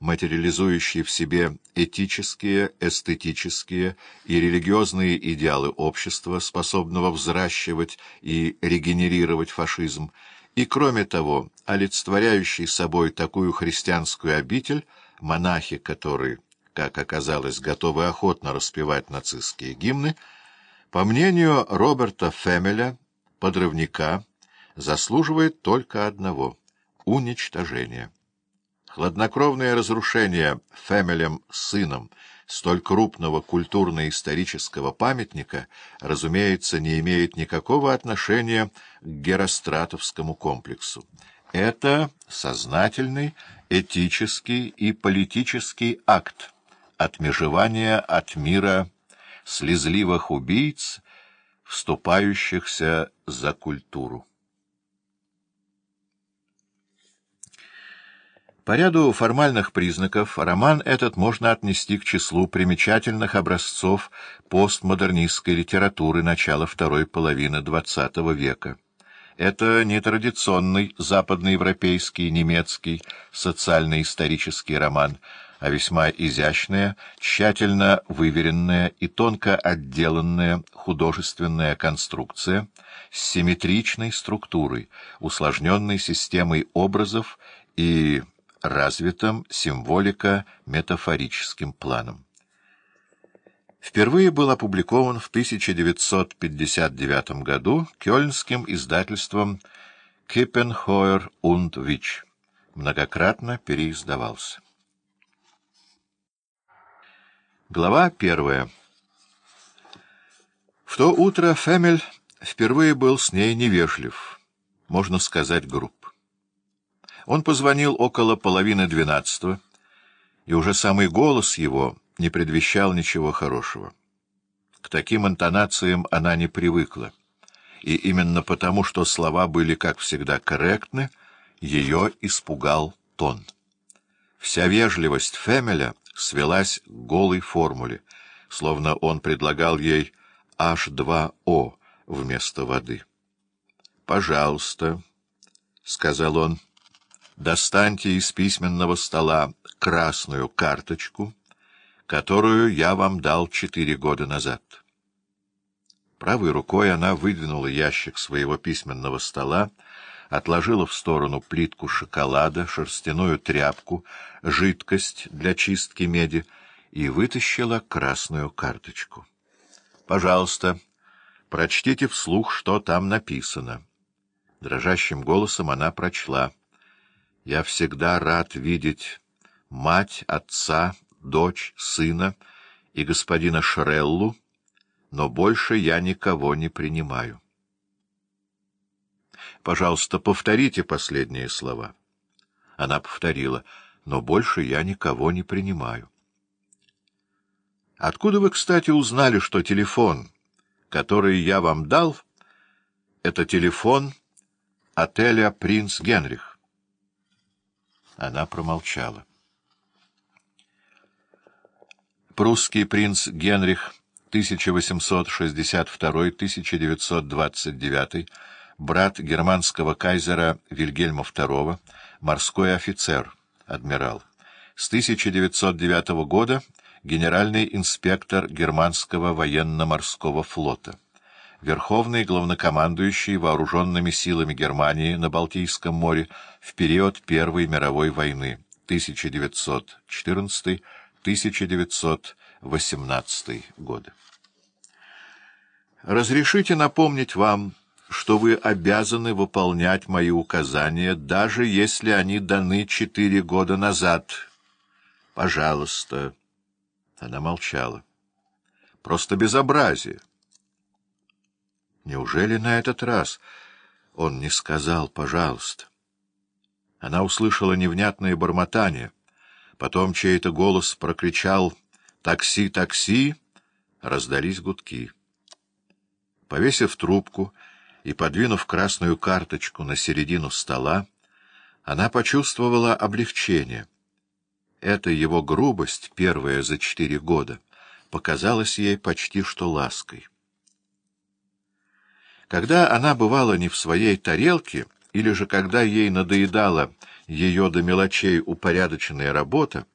материализующий в себе этические, эстетические и религиозные идеалы общества, способного взращивать и регенерировать фашизм, и, кроме того, олицетворяющий собой такую христианскую обитель, монахи которые, как оказалось, готовы охотно распевать нацистские гимны, по мнению Роберта Фемеля, подрывника, заслуживает только одного — уничтожения. Хладнокровное разрушение Фемелем сыном столь крупного культурно-исторического памятника, разумеется, не имеет никакого отношения к геростратовскому комплексу. Это сознательный этический и политический акт отмежевания от мира слезливых убийц, вступающихся за культуру. По ряду формальных признаков роман этот можно отнести к числу примечательных образцов постмодернистской литературы начала второй половины XX века. Это не традиционный западноевропейский, немецкий социально-исторический роман, а весьма изящная, тщательно выверенная и тонко отделанная художественная конструкция с симметричной структурой, усложненной системой образов и развитым символико-метафорическим планом. Впервые был опубликован в 1959 году кёльнским издательством «Киппенхойер und Вич». Многократно переиздавался. Глава первая. В то утро Фемель впервые был с ней невежлив, можно сказать, груб. Он позвонил около половины двенадцатого, и уже самый голос его не предвещал ничего хорошего. К таким интонациям она не привыкла, и именно потому, что слова были, как всегда, корректны, ее испугал тон. Вся вежливость Фемеля свелась к голой формуле, словно он предлагал ей H2O вместо воды. «Пожалуйста», — сказал он, — достаньте из письменного стола красную карточку, которую я вам дал четыре года назад. Правой рукой она выдвинула ящик своего письменного стола, отложила в сторону плитку шоколада, шерстяную тряпку, жидкость для чистки меди и вытащила красную карточку. «Пожалуйста, прочтите вслух, что там написано». Дрожащим голосом она прочла — я всегда рад видеть мать, отца, дочь, сына и господина Шреллу, но больше я никого не принимаю. Пожалуйста, повторите последние слова. Она повторила, но больше я никого не принимаю. Откуда вы, кстати, узнали, что телефон, который я вам дал, это телефон отеля «Принц Генрих»? Она промолчала. Прусский принц Генрих 1862-1929, брат германского кайзера Вильгельма II, морской офицер, адмирал. С 1909 года генеральный инспектор германского военно-морского флота верховный главнокомандующий вооруженными силами Германии на Балтийском море в период Первой мировой войны 1914-1918 годы. Разрешите напомнить вам, что вы обязаны выполнять мои указания, даже если они даны четыре года назад. Пожалуйста. Она молчала. Просто безобразие. Неужели на этот раз он не сказал «пожалуйста»? Она услышала невнятное бормотание. Потом чей-то голос прокричал «Такси, такси!» Раздались гудки. Повесив трубку и подвинув красную карточку на середину стола, она почувствовала облегчение. Эта его грубость, первая за четыре года, показалась ей почти что лаской. Когда она бывала не в своей тарелке, или же когда ей надоедало ее до мелочей упорядоченная работа